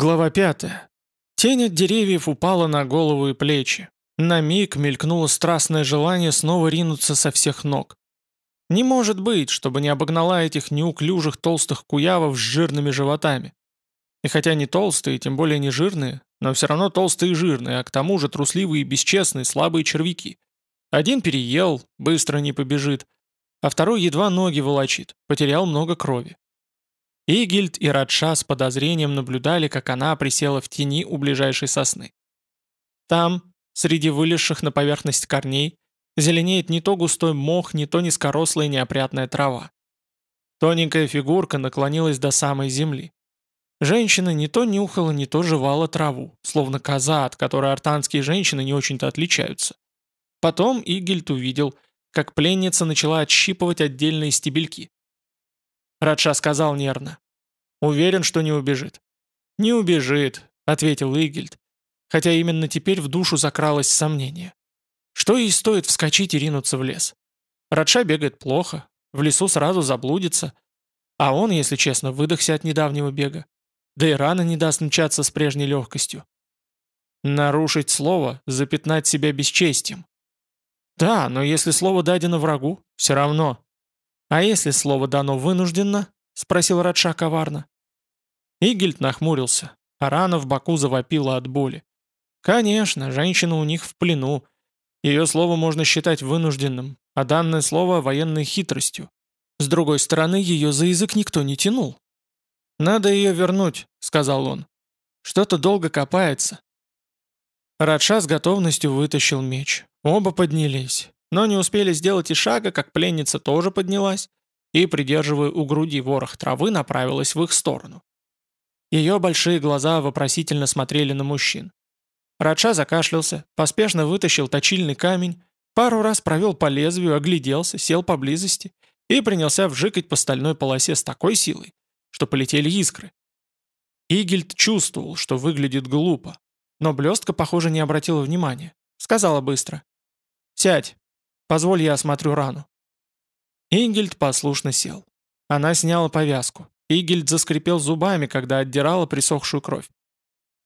Глава 5. Тень от деревьев упала на голову и плечи. На миг мелькнуло страстное желание снова ринуться со всех ног. Не может быть, чтобы не обогнала этих неуклюжих толстых куявов с жирными животами. И хотя не толстые, тем более не жирные, но все равно толстые и жирные, а к тому же трусливые и бесчестные слабые червяки. Один переел, быстро не побежит, а второй едва ноги волочит, потерял много крови. Игильд и Радша с подозрением наблюдали, как она присела в тени у ближайшей сосны. Там, среди вылезших на поверхность корней, зеленеет не то густой мох, не то низкорослая неопрятная трава. Тоненькая фигурка наклонилась до самой земли. Женщина не то нюхала, не то жевала траву, словно коза, от которой артанские женщины не очень-то отличаются. Потом Игельд увидел, как пленница начала отщипывать отдельные стебельки. Радша сказал нервно. «Уверен, что не убежит». «Не убежит», — ответил Игельд, хотя именно теперь в душу закралось сомнение. Что ей стоит вскочить и ринуться в лес? Радша бегает плохо, в лесу сразу заблудится, а он, если честно, выдохся от недавнего бега. Да и рано не даст мчаться с прежней легкостью. Нарушить слово, запятнать себя бесчестием. Да, но если слово дадено врагу, все равно. «А если слово дано вынужденно?» — спросил Радша коварно. Игельд нахмурился, а рана в боку завопила от боли. «Конечно, женщина у них в плену. Ее слово можно считать вынужденным, а данное слово — военной хитростью. С другой стороны, ее за язык никто не тянул. «Надо ее вернуть», — сказал он. «Что-то долго копается». Радша с готовностью вытащил меч. Оба поднялись но не успели сделать и шага, как пленница тоже поднялась и, придерживая у груди ворох травы, направилась в их сторону. Ее большие глаза вопросительно смотрели на мужчин. Радша закашлялся, поспешно вытащил точильный камень, пару раз провел по лезвию, огляделся, сел поблизости и принялся вжикать по стальной полосе с такой силой, что полетели искры. Игельд чувствовал, что выглядит глупо, но блестка, похоже, не обратила внимания. Сказала быстро. «Сядь, Позволь, я осмотрю рану». Ингельд послушно сел. Она сняла повязку. Игельд заскрипел зубами, когда отдирала присохшую кровь.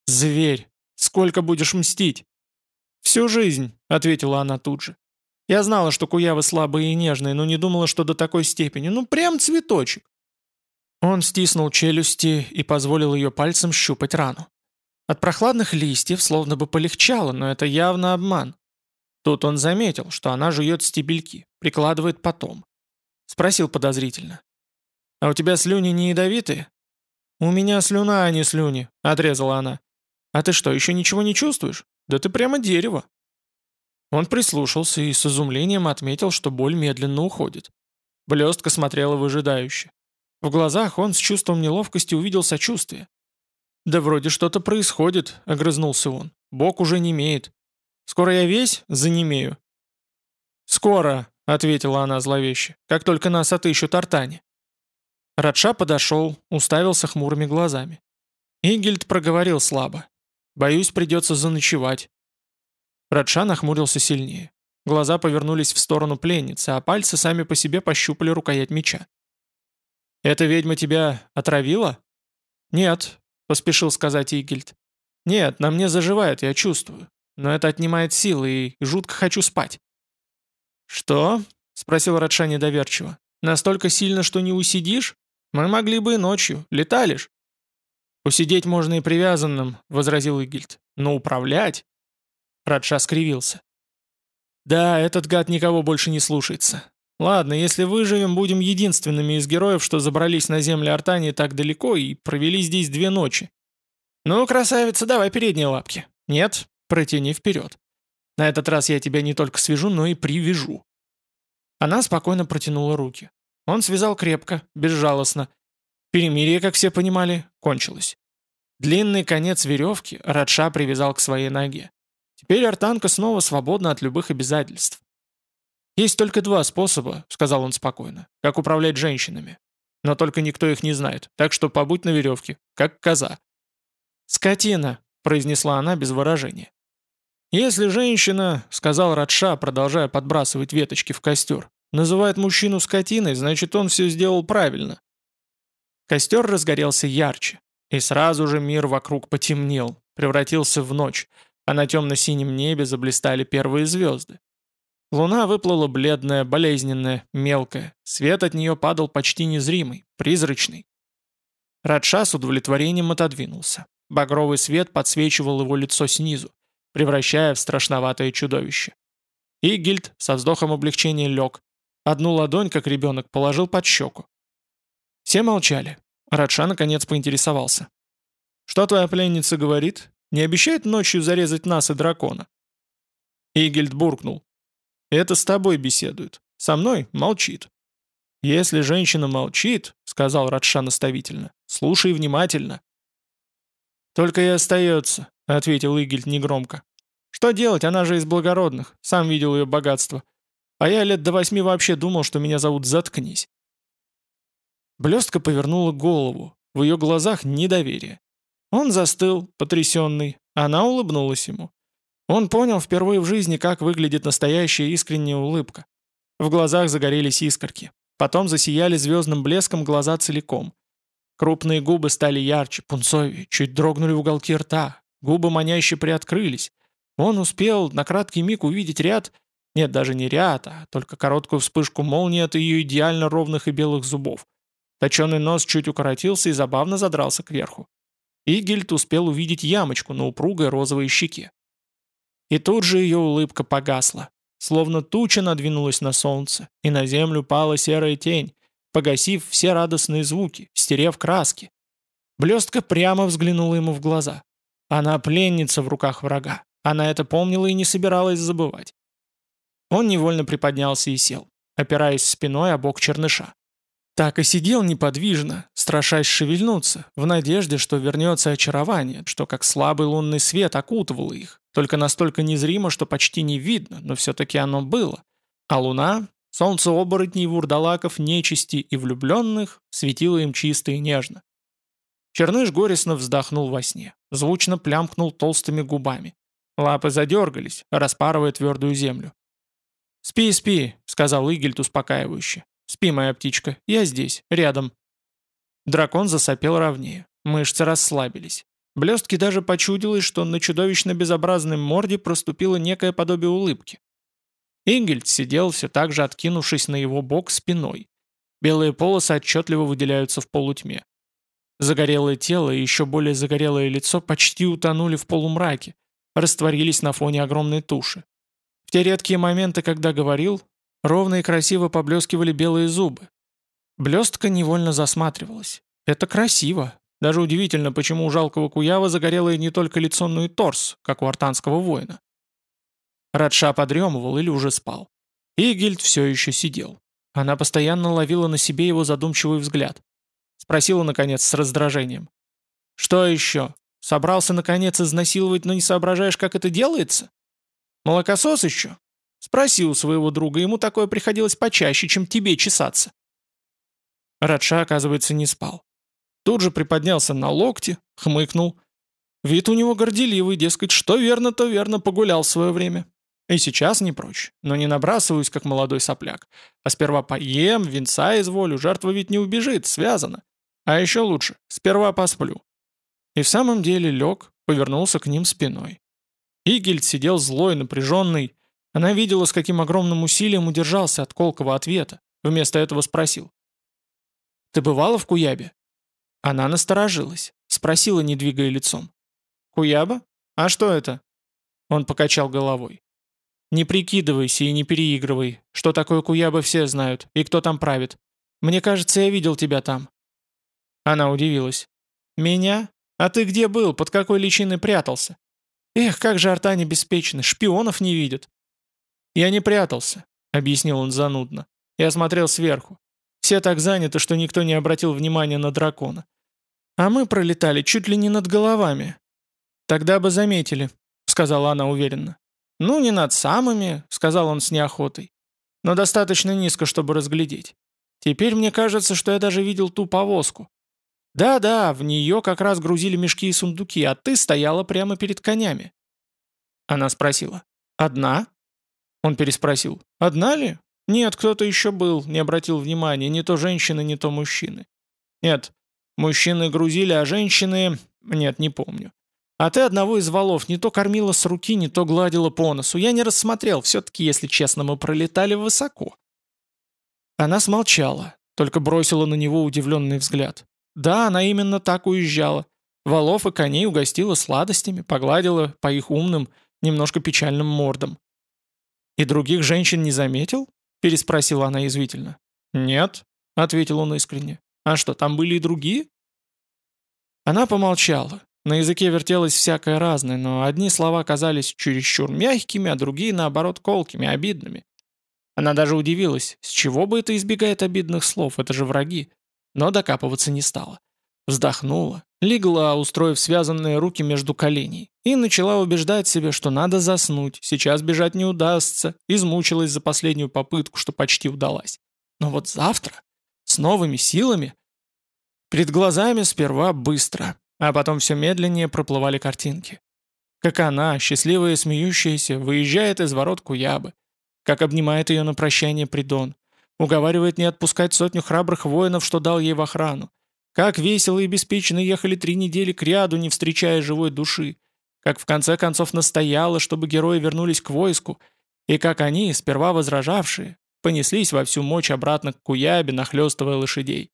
«Зверь! Сколько будешь мстить?» «Всю жизнь», — ответила она тут же. «Я знала, что куявы слабые и нежные, но не думала, что до такой степени. Ну, прям цветочек». Он стиснул челюсти и позволил ее пальцем щупать рану. От прохладных листьев словно бы полегчало, но это явно обман. Тут он заметил, что она жует стебельки, прикладывает потом. Спросил подозрительно. «А у тебя слюни не ядовитые?» «У меня слюна, а не слюни», — отрезала она. «А ты что, еще ничего не чувствуешь? Да ты прямо дерево». Он прислушался и с изумлением отметил, что боль медленно уходит. Блестка смотрела выжидающе. В глазах он с чувством неловкости увидел сочувствие. «Да вроде что-то происходит», — огрызнулся он. «Бог уже не имеет. Скоро я весь занемею?» «Скоро», — ответила она зловеще, — «как только нас отыщут артане». Радша подошел, уставился хмурыми глазами. Ингельд проговорил слабо. «Боюсь, придется заночевать». Радша нахмурился сильнее. Глаза повернулись в сторону пленницы, а пальцы сами по себе пощупали рукоять меча. «Эта ведьма тебя отравила?» «Нет», — поспешил сказать Игельд. «Нет, на мне заживает, я чувствую но это отнимает силы, и жутко хочу спать». «Что?» — спросил Радша недоверчиво. «Настолько сильно, что не усидишь? Мы могли бы и ночью. Леталишь?» «Усидеть можно и привязанным», — возразил Игильд. «Но управлять?» Радша скривился. «Да, этот гад никого больше не слушается. Ладно, если выживем, будем единственными из героев, что забрались на земли Артании так далеко и провели здесь две ночи. Ну, красавица, давай передние лапки. Нет, Протяни вперед. На этот раз я тебя не только свяжу, но и привяжу». Она спокойно протянула руки. Он связал крепко, безжалостно. Перемирие, как все понимали, кончилось. Длинный конец веревки Радша привязал к своей ноге. Теперь артанка снова свободна от любых обязательств. «Есть только два способа», — сказал он спокойно, — «как управлять женщинами. Но только никто их не знает, так что побудь на веревке, как коза». «Скотина», — произнесла она без выражения. «Если женщина, — сказал Радша, продолжая подбрасывать веточки в костер, — называет мужчину скотиной, значит, он все сделал правильно». Костер разгорелся ярче. И сразу же мир вокруг потемнел, превратился в ночь, а на темно-синем небе заблистали первые звезды. Луна выплыла бледная, болезненная, мелкая. Свет от нее падал почти незримый, призрачный. Радша с удовлетворением отодвинулся. Багровый свет подсвечивал его лицо снизу, превращая в страшноватое чудовище. Игильд со вздохом облегчения лег. Одну ладонь, как ребенок, положил под щеку. Все молчали. Радша наконец поинтересовался. «Что твоя пленница говорит? Не обещает ночью зарезать нас и дракона?» Игельд буркнул. «Это с тобой беседует. Со мной молчит». «Если женщина молчит, — сказал Радша наставительно, — слушай внимательно». «Только и остается», — ответил Игельд негромко. «Что делать, она же из благородных, сам видел ее богатство. А я лет до восьми вообще думал, что меня зовут Заткнись». Блестка повернула голову, в ее глазах недоверие. Он застыл, потрясенный, она улыбнулась ему. Он понял впервые в жизни, как выглядит настоящая искренняя улыбка. В глазах загорелись искорки. Потом засияли звездным блеском глаза целиком. Крупные губы стали ярче, пунцовее, чуть дрогнули в уголки рта. Губы маняще приоткрылись. Он успел на краткий миг увидеть ряд... Нет, даже не ряд, а только короткую вспышку молнии от ее идеально ровных и белых зубов. Точеный нос чуть укоротился и забавно задрался кверху. Игельд успел увидеть ямочку на упругой розовой щеке. И тут же ее улыбка погасла. Словно туча надвинулась на солнце, и на землю пала серая тень, погасив все радостные звуки, стерев краски. Блестка прямо взглянула ему в глаза. Она пленница в руках врага. Она это помнила и не собиралась забывать. Он невольно приподнялся и сел, опираясь спиной о бок черныша. Так и сидел неподвижно, страшась шевельнуться, в надежде, что вернется очарование, что как слабый лунный свет окутывало их, только настолько незримо, что почти не видно, но все-таки оно было. А луна, солнце оборотней, вурдалаков, нечисти и влюбленных, светило им чисто и нежно. Черныш горестно вздохнул во сне, звучно плямкнул толстыми губами. Лапы задергались, распарывая твердую землю. «Спи, спи», — сказал Игельд успокаивающе. «Спи, моя птичка, я здесь, рядом». Дракон засопел ровнее, мышцы расслабились. Блестки даже почудилось, что на чудовищно безобразной морде проступило некое подобие улыбки. Ингельд сидел все так же откинувшись на его бок спиной. Белые полосы отчетливо выделяются в полутьме. Загорелое тело и еще более загорелое лицо почти утонули в полумраке, растворились на фоне огромной туши. В те редкие моменты, когда говорил, Ровно и красиво поблескивали белые зубы. Блестка невольно засматривалась. Это красиво. Даже удивительно, почему у жалкого Куява загорелое не только лицо, но и торс, как у артанского воина. Радша подремывал или уже спал. Игельд все еще сидел. Она постоянно ловила на себе его задумчивый взгляд. Спросила, наконец, с раздражением. «Что еще? Собрался, наконец, изнасиловать, но не соображаешь, как это делается? Молокосос еще? Спроси у своего друга, ему такое приходилось почаще, чем тебе чесаться. Радша, оказывается, не спал. Тут же приподнялся на локте, хмыкнул. Вид у него горделивый, дескать, что верно, то верно, погулял в свое время. И сейчас не прочь, но не набрасываюсь, как молодой сопляк. А сперва поем, венца изволю, жертва ведь не убежит, связано. А еще лучше, сперва посплю. И в самом деле лег, повернулся к ним спиной. Игельд сидел злой, напряженный, она видела, с каким огромным усилием удержался от колкого ответа. Вместо этого спросил. «Ты бывала в Куябе?» Она насторожилась, спросила, не двигая лицом. «Куяба? А что это?» Он покачал головой. «Не прикидывайся и не переигрывай. Что такое Куяба все знают, и кто там правит. Мне кажется, я видел тебя там». Она удивилась. «Меня? А ты где был, под какой личиной прятался? Эх, как же артане беспечны, шпионов не видят. «Я не прятался», — объяснил он занудно. «Я смотрел сверху. Все так заняты, что никто не обратил внимания на дракона. А мы пролетали чуть ли не над головами». «Тогда бы заметили», — сказала она уверенно. «Ну, не над самыми», — сказал он с неохотой. «Но достаточно низко, чтобы разглядеть. Теперь мне кажется, что я даже видел ту повозку. Да-да, в нее как раз грузили мешки и сундуки, а ты стояла прямо перед конями». Она спросила. «Одна?» Он переспросил. «Одна ли?» «Нет, кто-то еще был, не обратил внимания, не то женщины, не то мужчины». «Нет, Мужчины грузили, а женщины... Нет, не помню. А ты одного из валов не то кормила с руки, не то гладила по носу. Я не рассмотрел, все-таки, если честно, мы пролетали высоко». Она смолчала, только бросила на него удивленный взгляд. Да, она именно так уезжала. Валов и коней угостила сладостями, погладила по их умным, немножко печальным мордам. «И других женщин не заметил?» – переспросила она язвительно. «Нет», – ответил он искренне. «А что, там были и другие?» Она помолчала. На языке вертелось всякое разное, но одни слова казались чересчур мягкими, а другие, наоборот, колкими, обидными. Она даже удивилась, с чего бы это избегает обидных слов, это же враги. Но докапываться не стала. Вздохнула, легла, устроив связанные руки между коленей, и начала убеждать себя, что надо заснуть, сейчас бежать не удастся, измучилась за последнюю попытку, что почти удалась. Но вот завтра, с новыми силами... Перед глазами сперва быстро, а потом все медленнее проплывали картинки. Как она, счастливая и смеющаяся, выезжает из ворот Куябы, как обнимает ее на прощание Придон, уговаривает не отпускать сотню храбрых воинов, что дал ей в охрану, как весело и беспечно ехали три недели к ряду, не встречая живой души, как в конце концов настояла, чтобы герои вернулись к войску, и как они, сперва возражавшие, понеслись во всю мощь обратно к Куябе, нахлестывая лошадей.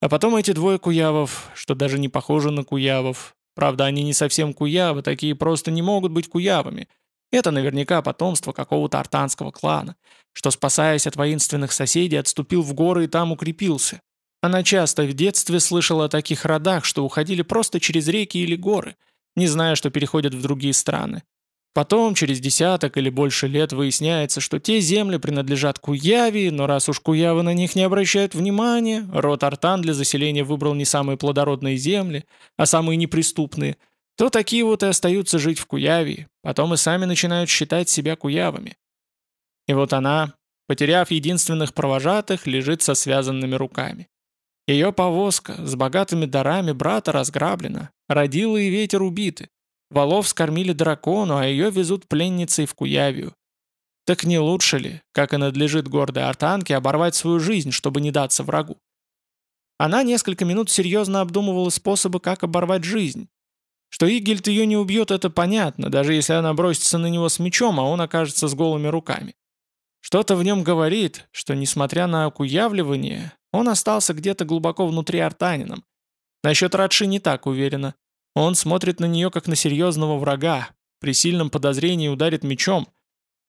А потом эти двое куявов, что даже не похожи на куявов. Правда, они не совсем куявы, такие просто не могут быть куявами. Это наверняка потомство какого-то артанского клана, что, спасаясь от воинственных соседей, отступил в горы и там укрепился. Она часто в детстве слышала о таких родах, что уходили просто через реки или горы, не зная, что переходят в другие страны. Потом, через десяток или больше лет, выясняется, что те земли принадлежат Куяве, но раз уж Куявы на них не обращают внимания, род Артан для заселения выбрал не самые плодородные земли, а самые неприступные, то такие вот и остаются жить в Куяве, потом и сами начинают считать себя Куявами. И вот она, потеряв единственных провожатых, лежит со связанными руками. Ее повозка с богатыми дарами брата разграблена, родила и ветер убиты. Волов скормили дракону, а ее везут пленницей в Куявию. Так не лучше ли, как и надлежит гордой артанке, оборвать свою жизнь, чтобы не даться врагу? Она несколько минут серьезно обдумывала способы, как оборвать жизнь. Что Игельд ее не убьет, это понятно, даже если она бросится на него с мечом, а он окажется с голыми руками. Что-то в нем говорит, что, несмотря на окуявливание, он остался где-то глубоко внутри артанином. Насчет Радши не так уверена. Он смотрит на нее как на серьезного врага, при сильном подозрении ударит мечом.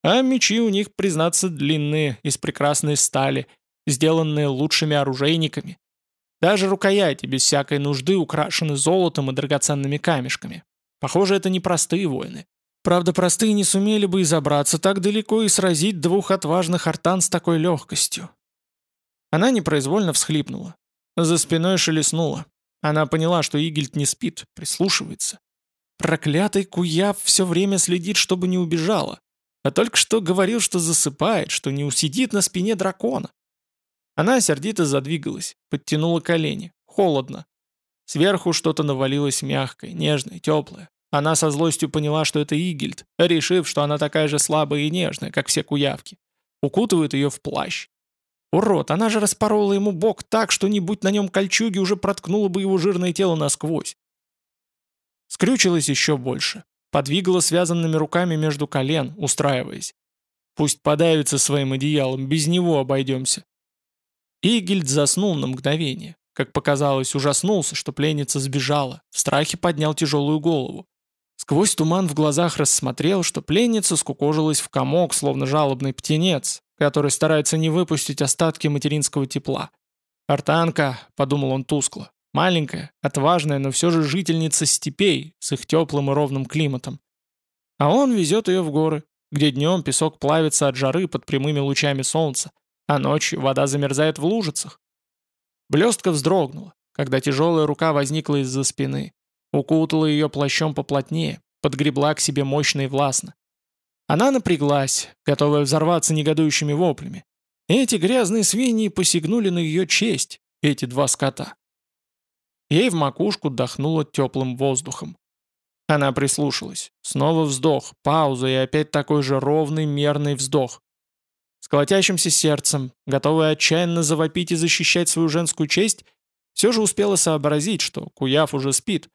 А мечи у них, признаться, длинные, из прекрасной стали, сделанные лучшими оружейниками. Даже рукояти без всякой нужды украшены золотом и драгоценными камешками. Похоже, это не простые воины. Правда, простые не сумели бы и забраться так далеко и сразить двух отважных артан с такой легкостью. Она непроизвольно всхлипнула. За спиной шелестнула. Она поняла, что Игельд не спит, прислушивается. Проклятый Куяв все время следит, чтобы не убежала. А только что говорил, что засыпает, что не усидит на спине дракона. Она сердито задвигалась, подтянула колени. Холодно. Сверху что-то навалилось мягкое, нежное, теплое. Она со злостью поняла, что это Игельд, решив, что она такая же слабая и нежная, как все куявки. Укутывает ее в плащ. Урод, она же распорола ему бок так, что не будь на нем кольчуги, уже проткнула бы его жирное тело насквозь. Скрючилась еще больше. Подвигала связанными руками между колен, устраиваясь. Пусть подавится своим одеялом, без него обойдемся. Игельд заснул на мгновение. Как показалось, ужаснулся, что пленница сбежала. В страхе поднял тяжелую голову. Сквозь туман в глазах рассмотрел, что пленница скукожилась в комок, словно жалобный птенец, который старается не выпустить остатки материнского тепла. «Артанка», — подумал он тускло, — «маленькая, отважная, но все же жительница степей с их теплым и ровным климатом. А он везет ее в горы, где днем песок плавится от жары под прямыми лучами солнца, а ночью вода замерзает в лужицах. Блестка вздрогнула, когда тяжелая рука возникла из-за спины, укутала ее плащом поплотнее, подгребла к себе мощно и властно. Она напряглась, готовая взорваться негодующими воплями. Эти грязные свиньи посягнули на ее честь, эти два скота. Ей в макушку дохнуло теплым воздухом. Она прислушалась. Снова вздох, пауза и опять такой же ровный, мерный вздох. Колотящимся сердцем, готовая отчаянно завопить и защищать свою женскую честь, Все же успела сообразить, что Куяв уже спит,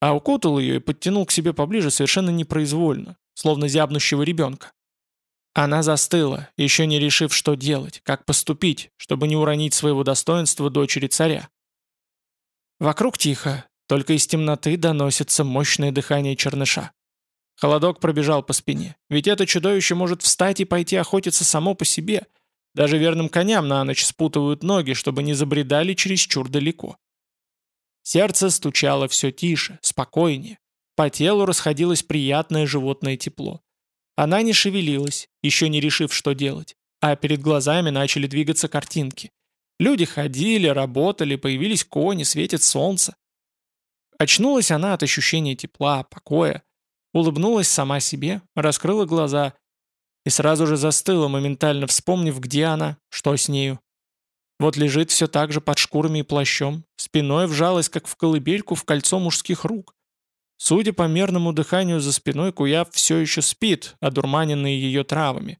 а укутал ее и подтянул к себе поближе совершенно непроизвольно, словно зябнущего ребенка. Она застыла, еще не решив, что делать, как поступить, чтобы не уронить своего достоинства дочери царя. Вокруг тихо, только из темноты доносится мощное дыхание черныша. Холодок пробежал по спине, ведь это чудовище может встать и пойти охотиться само по себе. Даже верным коням на ночь спутывают ноги, чтобы не забредали чересчур далеко. Сердце стучало все тише, спокойнее. По телу расходилось приятное животное тепло. Она не шевелилась, еще не решив, что делать, а перед глазами начали двигаться картинки. Люди ходили, работали, появились кони, светит солнце. Очнулась она от ощущения тепла, покоя, улыбнулась сама себе, раскрыла глаза и сразу же застыла, моментально вспомнив, где она, что с нею. Вот лежит все так же под шкурами и плащом, спиной вжалась, как в колыбельку, в кольцо мужских рук. Судя по мерному дыханию за спиной, Куяв все еще спит, одурманенный ее травами.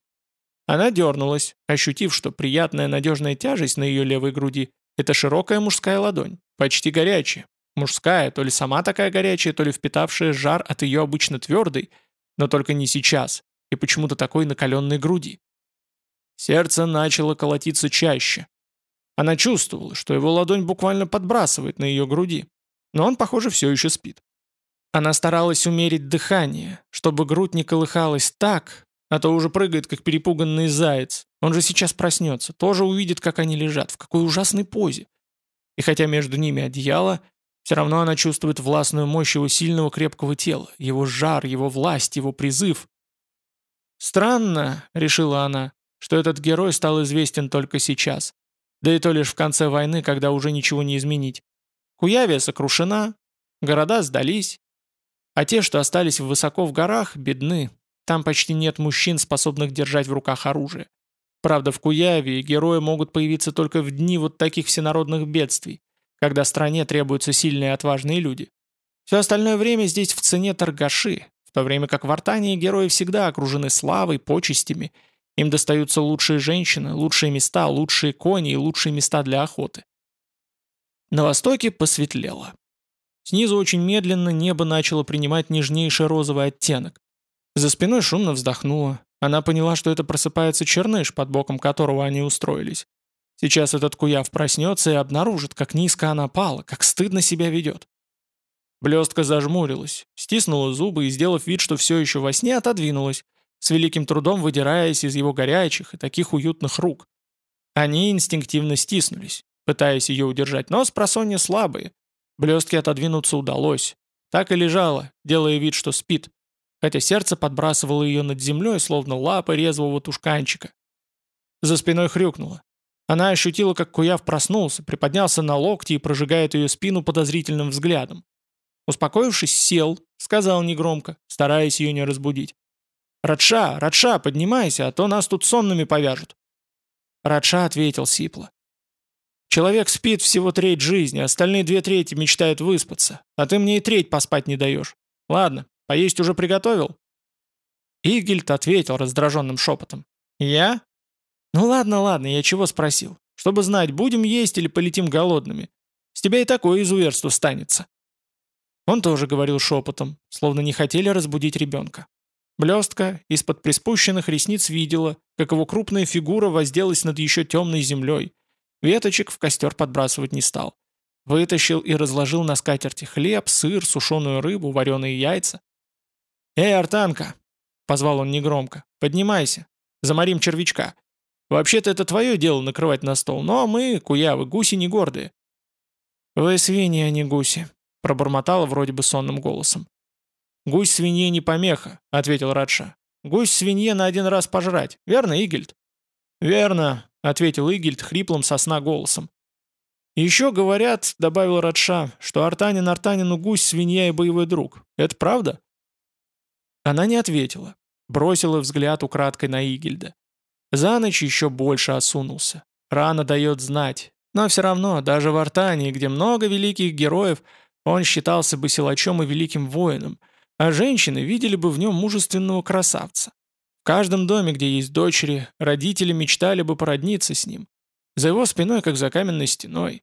Она дернулась, ощутив, что приятная надежная тяжесть на ее левой груди — это широкая мужская ладонь, почти горячая. Мужская, то ли сама такая горячая, то ли впитавшая жар от ее обычно твердой, но только не сейчас, и почему-то такой накаленной груди. Сердце начало колотиться чаще. Она чувствовала, что его ладонь буквально подбрасывает на ее груди, но он, похоже, все еще спит. Она старалась умерить дыхание, чтобы грудь не колыхалась так, а то уже прыгает, как перепуганный заяц. Он же сейчас проснется, тоже увидит, как они лежат, в какой ужасной позе. И хотя между ними одеяло, все равно она чувствует властную мощь его сильного крепкого тела, его жар, его власть, его призыв. «Странно», — решила она, — «что этот герой стал известен только сейчас. Да и то лишь в конце войны, когда уже ничего не изменить. Куявия сокрушена, города сдались, а те, что остались высоко в горах, бедны, там почти нет мужчин, способных держать в руках оружие. Правда, в Куяве герои могут появиться только в дни вот таких всенародных бедствий, когда стране требуются сильные и отважные люди. Все остальное время здесь в цене торгаши, в то время как в Артании герои всегда окружены славой, почестями. Им достаются лучшие женщины, лучшие места, лучшие кони и лучшие места для охоты. На востоке посветлело. Снизу очень медленно небо начало принимать нежнейший розовый оттенок. За спиной шумно вздохнула. Она поняла, что это просыпается черныш, под боком которого они устроились. Сейчас этот куяв проснется и обнаружит, как низко она пала, как стыдно себя ведет. Блестка зажмурилась, стиснула зубы и, сделав вид, что все еще во сне, отодвинулась, с великим трудом выдираясь из его горячих и таких уютных рук. Они инстинктивно стиснулись, пытаясь ее удержать, но с просонья слабые. Блестки отодвинуться удалось. Так и лежала, делая вид, что спит хотя сердце подбрасывало ее над землей, словно лапы резвого тушканчика. За спиной хрюкнуло. Она ощутила, как Куяв проснулся, приподнялся на локти и прожигает ее спину подозрительным взглядом. Успокоившись, сел, сказал негромко, стараясь ее не разбудить. «Радша, Радша, поднимайся, а то нас тут сонными повяжут». Радша ответил сипло. «Человек спит всего треть жизни, остальные две трети мечтают выспаться, а ты мне и треть поспать не даешь. Ладно, Поесть уже приготовил?» Игельд ответил раздраженным шепотом. «Я? Ну ладно, ладно, я чего спросил? Чтобы знать, будем есть или полетим голодными. С тебя и такое изуверство станется». Он тоже говорил шепотом, словно не хотели разбудить ребенка. Блестка из-под приспущенных ресниц видела, как его крупная фигура возделась над еще темной землей. Веточек в костер подбрасывать не стал. Вытащил и разложил на скатерти хлеб, сыр, сушеную рыбу, вареные яйца. «Эй, Артанка!» — позвал он негромко. «Поднимайся. Заморим червячка. Вообще-то это твое дело накрывать на стол, но мы, куявы, гуси не гордые». «Вы свиньи, а не гуси», — пробормотала вроде бы сонным голосом. «Гусь свинье не помеха», — ответил Радша. «Гусь свинье на один раз пожрать. Верно, Игельд?» «Верно», — ответил Игельд хриплым сосна голосом. «Еще говорят», — добавил Радша, — «что Артанин Артанину гусь, свинья и боевой друг. Это правда?» Она не ответила. Бросила взгляд украдкой на Игельда. За ночь еще больше осунулся. Рана дает знать. Но все равно, даже в Артании, где много великих героев, он считался бы силачом и великим воином, а женщины видели бы в нем мужественного красавца. В каждом доме, где есть дочери, родители мечтали бы породниться с ним. За его спиной, как за каменной стеной.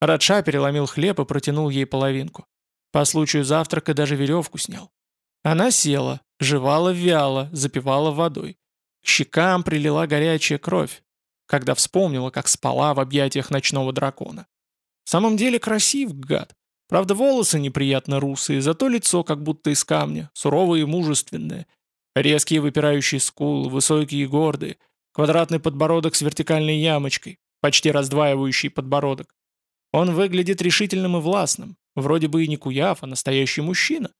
Радша переломил хлеб и протянул ей половинку. По случаю завтрака даже веревку снял. Она села, жевала вяло, запивала водой. К щекам прилила горячая кровь, когда вспомнила, как спала в объятиях ночного дракона. В самом деле красив, гад. Правда, волосы неприятно русые, зато лицо как будто из камня, суровое и мужественное. Резкие выпирающие скулы, высокие и гордые, квадратный подбородок с вертикальной ямочкой, почти раздваивающий подбородок. Он выглядит решительным и властным, вроде бы и не куяв, а настоящий мужчина.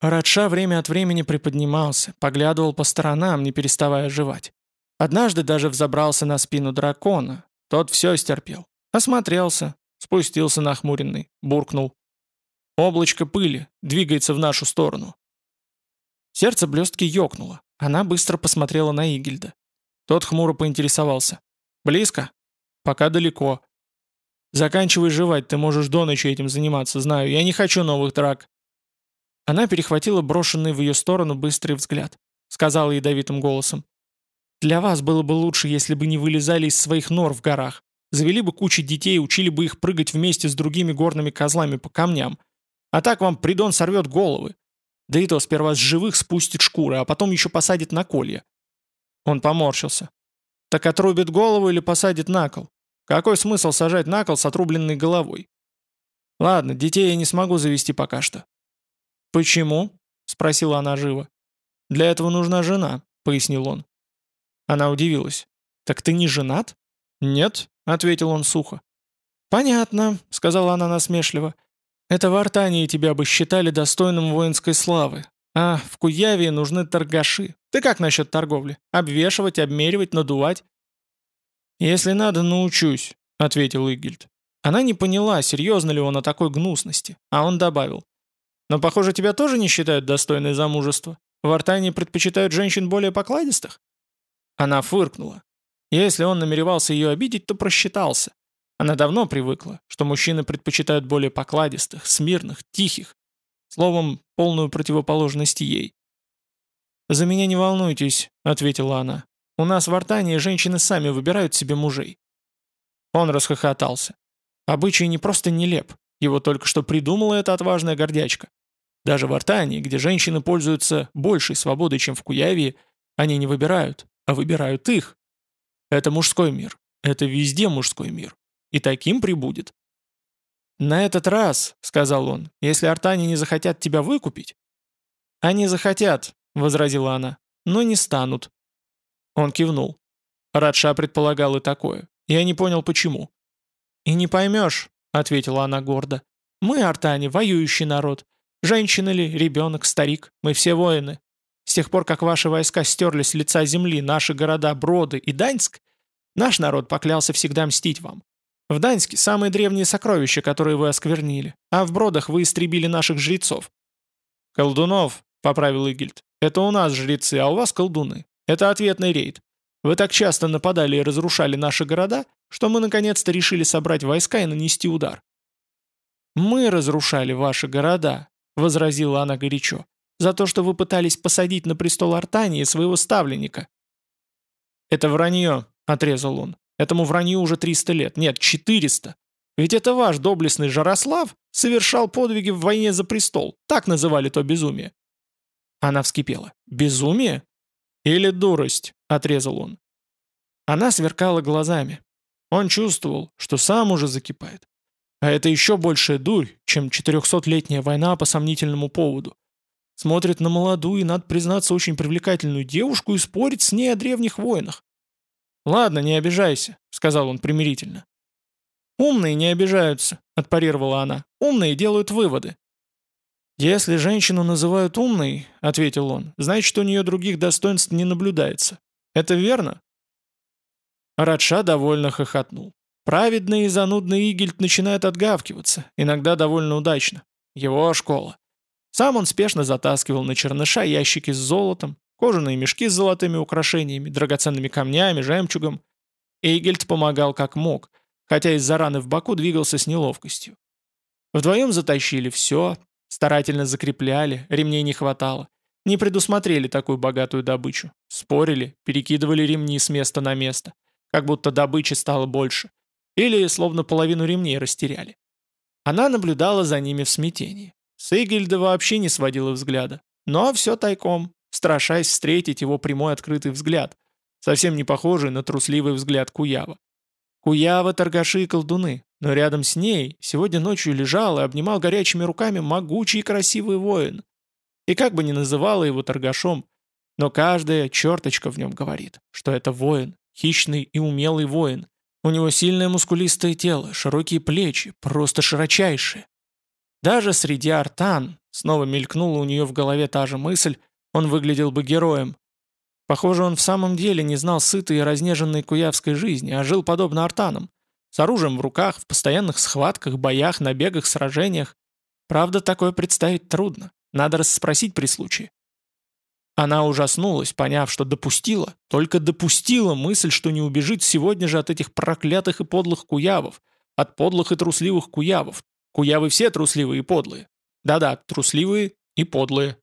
Радша время от времени приподнимался, поглядывал по сторонам, не переставая жевать. Однажды даже взобрался на спину дракона. Тот все стерпел. Осмотрелся, спустился нахмуренный, буркнул. Облачко пыли двигается в нашу сторону. Сердце блестки ёкнуло. Она быстро посмотрела на Игельда. Тот хмуро поинтересовался. «Близко?» «Пока далеко. Заканчивай жевать, ты можешь до ночи этим заниматься, знаю. Я не хочу новых драк». Она перехватила брошенный в ее сторону быстрый взгляд. Сказала ядовитым голосом. «Для вас было бы лучше, если бы не вылезали из своих нор в горах. Завели бы кучу детей, учили бы их прыгать вместе с другими горными козлами по камням. А так вам придон сорвет головы. Да и то сперва с живых спустит шкуры, а потом еще посадит на колья». Он поморщился. «Так отрубит голову или посадит на кол? Какой смысл сажать на кол с отрубленной головой? Ладно, детей я не смогу завести пока что. Почему? Спросила она живо. Для этого нужна жена, пояснил он. Она удивилась. Так ты не женат? Нет, ответил он сухо. «Понятно», — сказала она насмешливо. «Это в Артании тебя бы считали достойным воинской славы. А в Куявии нужны торгаши. Ты как насчет торговли? Обвешивать, обмеривать, надувать? «Если надо, научусь», — ответил Игельд. Она не поняла, серьезно ли он о такой гнусности, а он добавил. «Но, похоже, тебя тоже не считают достойной замужества. В Артане предпочитают женщин более покладистых?» Она фыркнула. Если он намеревался ее обидеть, то просчитался. Она давно привыкла, что мужчины предпочитают более покладистых, смирных, тихих. Словом, полную противоположность ей. «За меня не волнуйтесь», — ответила она. У нас в Артании женщины сами выбирают себе мужей». Он расхохотался. Обычай не просто нелеп, его только что придумала эта отважная гордячка. Даже в Артании, где женщины пользуются большей свободой, чем в Куявии, они не выбирают, а выбирают их. Это мужской мир. Это везде мужской мир. И таким прибудет. «На этот раз», — сказал он, — «если артане не захотят тебя выкупить...» «Они захотят», — возразила она, — «но не станут. Он кивнул. Радша предполагал и такое. Я не понял, почему. «И не поймешь», — ответила она гордо. «Мы, артане, воюющий народ. Женщина ли, ребенок, старик, мы все воины. С тех пор, как ваши войска стерли с лица земли наши города Броды и Даньск, наш народ поклялся всегда мстить вам. В Даньске самые древние сокровища, которые вы осквернили, а в Бродах вы истребили наших жрецов». «Колдунов», — поправил Игельд, — «это у нас жрецы, а у вас колдуны. Это ответный рейд. Вы так часто нападали и разрушали наши города, что мы наконец-то решили собрать войска и нанести удар». «Мы разрушали ваши города», — возразила она горячо, «за то, что вы пытались посадить на престол Артании своего ставленника». «Это вранье», — отрезал он. «Этому вранью уже 300 лет. Нет, 400. Ведь это ваш доблестный Жарослав совершал подвиги в войне за престол. Так называли то безумие». Она вскипела. «Безумие? «Или дурость», — отрезал он. Она сверкала глазами. Он чувствовал, что сам уже закипает. А это еще большая дурь, чем 400-летняя война по сомнительному поводу. Смотрит на молодую и, надо признаться, очень привлекательную девушку и спорит с ней о древних войнах. «Ладно, не обижайся», — сказал он примирительно. «Умные не обижаются», — отпарировала она. «Умные делают выводы. «Если женщину называют умной, — ответил он, — значит, у нее других достоинств не наблюдается. Это верно?» Радша довольно хохотнул. Праведный и занудный Игельд начинает отгавкиваться, иногда довольно удачно. Его школа. Сам он спешно затаскивал на черныша ящики с золотом, кожаные мешки с золотыми украшениями, драгоценными камнями, жемчугом. Игельд помогал как мог, хотя из-за раны в боку двигался с неловкостью. Вдвоем затащили все, Старательно закрепляли, ремней не хватало. Не предусмотрели такую богатую добычу. Спорили, перекидывали ремни с места на место. Как будто добычи стало больше. Или словно половину ремней растеряли. Она наблюдала за ними в смятении. Сейгельда вообще не сводила взгляда. Но все тайком, страшась встретить его прямой открытый взгляд, совсем не похожий на трусливый взгляд Куява. Куява, торгаши и колдуны, но рядом с ней сегодня ночью лежал и обнимал горячими руками могучий и красивый воин. И как бы ни называла его торгашом, но каждая черточка в нем говорит, что это воин, хищный и умелый воин. У него сильное мускулистое тело, широкие плечи, просто широчайшие. Даже среди артан, снова мелькнула у нее в голове та же мысль, он выглядел бы героем. Похоже, он в самом деле не знал сытой и разнеженной куявской жизни, а жил подобно артанам. С оружием в руках, в постоянных схватках, боях, набегах, сражениях. Правда, такое представить трудно. Надо расспросить при случае. Она ужаснулась, поняв, что допустила, только допустила мысль, что не убежит сегодня же от этих проклятых и подлых куявов, от подлых и трусливых куявов. Куявы все трусливые и подлые. Да-да, трусливые и подлые.